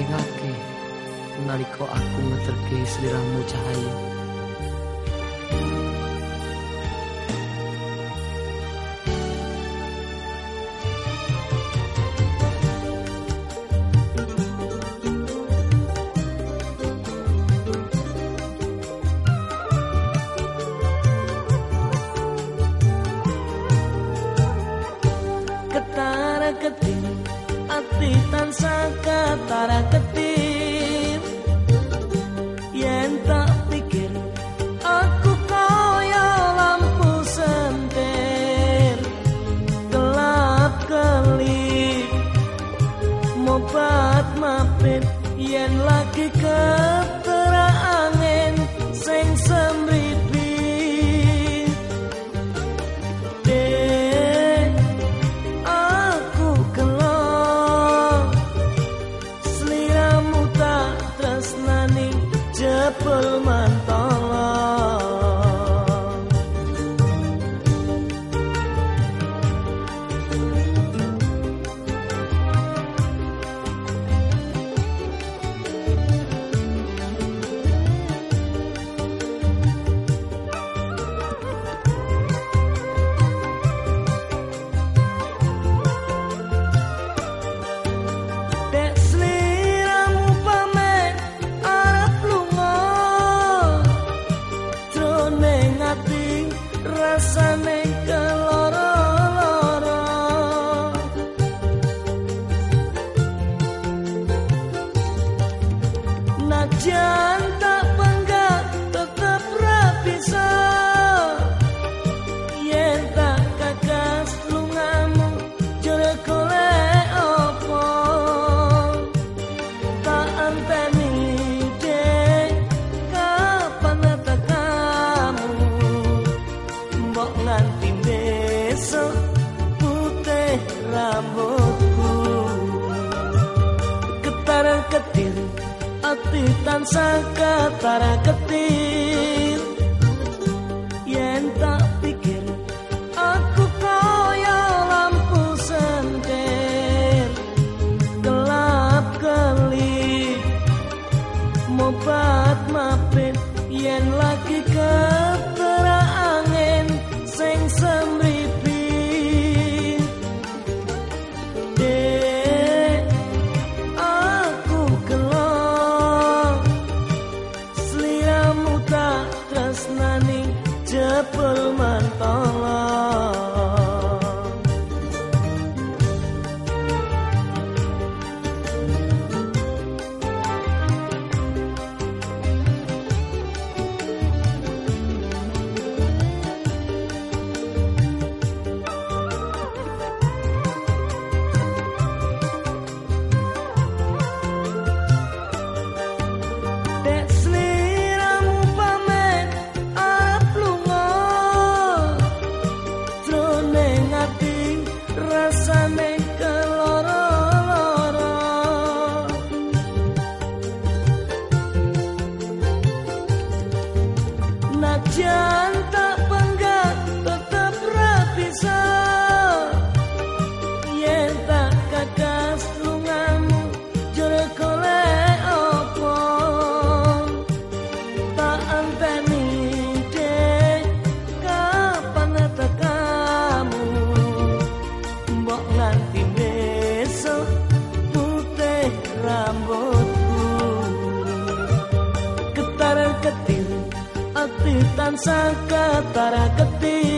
ngelingake nalika aku ngeterke sliramu cahaya. ati tansah katara keti. rasane keloro-loro. Najan hati tansah katar ketik jalan sangka para ketik